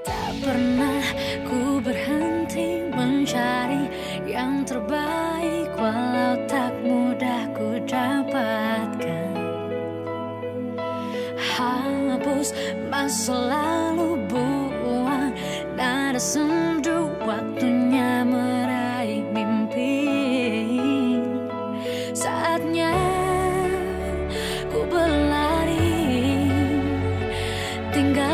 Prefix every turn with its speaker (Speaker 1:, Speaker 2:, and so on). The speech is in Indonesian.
Speaker 1: tak pernah ku berhenti mencari yang terbaik walau tak mudah ku dapatkan. Hapus masa lalu buang nada sembuh waktunya 언젠가